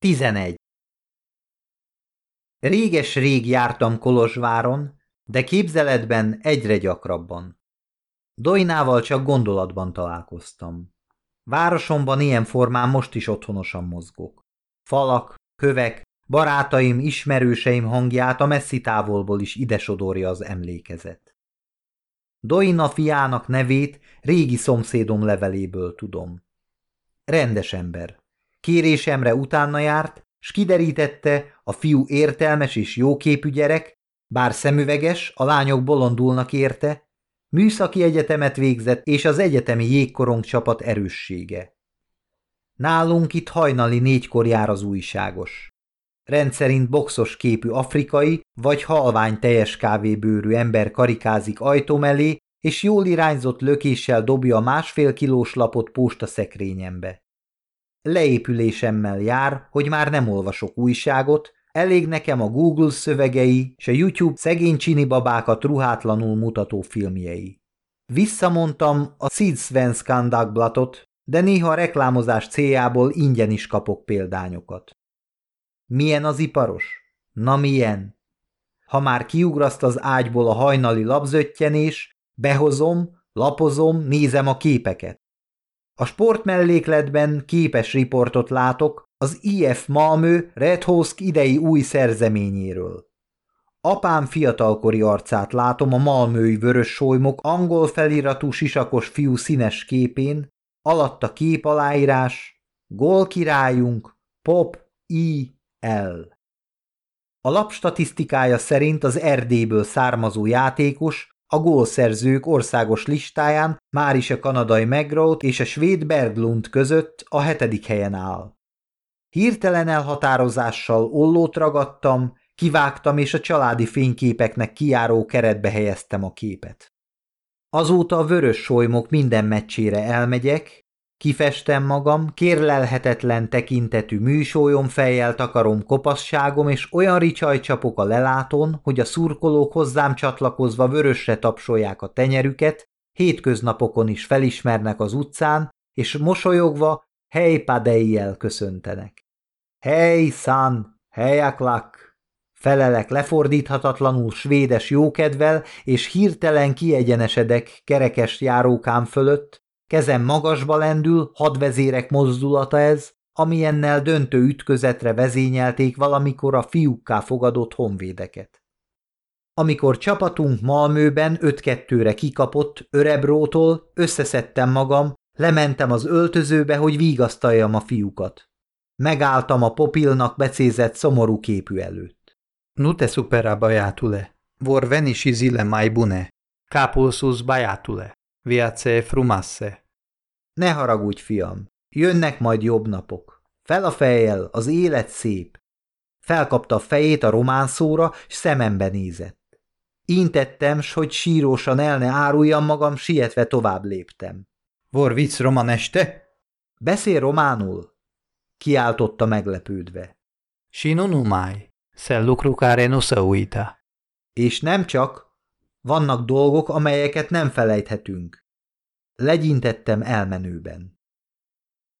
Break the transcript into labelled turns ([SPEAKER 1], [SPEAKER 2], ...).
[SPEAKER 1] 11. Réges-rég jártam Kolozsváron, de képzeletben egyre gyakrabban. Dojnával csak gondolatban találkoztam. Városomban ilyen formán most is otthonosan mozgok. Falak, kövek, barátaim, ismerőseim hangját a messzi távolból is idesodorja az emlékezet. Doina fiának nevét régi szomszédom leveléből tudom. Rendes ember. Kérésemre utána járt, s kiderítette, a fiú értelmes és jóképű gyerek, bár szemüveges, a lányok bolondulnak érte, műszaki egyetemet végzett, és az egyetemi jégkorong csapat erőssége. Nálunk itt hajnali négykor jár az újságos. Rendszerint boxos képű afrikai vagy halvány teljes kávébőrű ember karikázik ajtó mellé, és jól irányzott lökéssel dobja a másfél kilós lapot posta szekrényembe. Leépülésemmel jár, hogy már nem olvasok újságot, elég nekem a Google szövegei és a YouTube szegény csini babákat ruhátlanul mutató filmjei. Visszamondtam a Sidsvenskan Dagblatot, de néha a reklámozás céljából ingyen is kapok példányokat. Milyen az iparos? Na milyen? Ha már kiugraszt az ágyból a hajnali labzöttyenés, behozom, lapozom, nézem a képeket. A sportmellékletben képes riportot látok az IF Malmö Redhosk idei új szerzeményéről. Apám fiatalkori arcát látom a malmői vörös solymok angol feliratú sisakos fiú színes képén, alatta kép aláírás, gól királyunk, pop, i, l. A lap statisztikája szerint az Erdélyből származó játékos a gólszerzők országos listáján már is a kanadai McGraw és a svéd Berglund között a hetedik helyen áll. Hirtelen elhatározással ollót ragadtam, kivágtam és a családi fényképeknek kiáró keretbe helyeztem a képet. Azóta a vörös solymok minden meccsére elmegyek, Kifestem magam, kérlelhetetlen tekintetű műsólyom fejjel takarom kopasságom, és olyan ricsaj csapok a lelátón, hogy a szurkolók hozzám csatlakozva vörösre tapsolják a tenyerüket, hétköznapokon is felismernek az utcán, és mosolyogva hely padejjel köszöntenek. Hely szán, helyaklak! Felelek lefordíthatatlanul svédes jókedvel, és hirtelen kiegyenesedek kerekes járókám fölött, Kezem magasba lendül, hadvezérek mozdulata ez, amilyennel döntő ütközetre vezényelték valamikor a fiúkká fogadott honvédeket. Amikor csapatunk Malmőben 5-2-re kikapott Örebrótól, összeszedtem magam, lementem az öltözőbe, hogy vigasztaljam a fiúkat. Megálltam a popilnak becézett szomorú képű előtt.
[SPEAKER 2] Nute supera bajátule, vor venisi zile mai bune, bajátule. Viace frumasse.
[SPEAKER 1] Ne haragudj, fiam, jönnek majd jobb napok. Fel a fejjel, az élet szép. Felkapta a fejét a román szóra, s szemembe nézett. Intettem, s hogy sírósan el ne áruljam magam, sietve tovább léptem.
[SPEAKER 2] Vor vicc roman este?
[SPEAKER 1] Beszél románul? Kiáltotta meglepődve.
[SPEAKER 2] Sinonumai, care nu
[SPEAKER 1] És nem csak, vannak dolgok, amelyeket nem felejthetünk. Legyintettem elmenőben.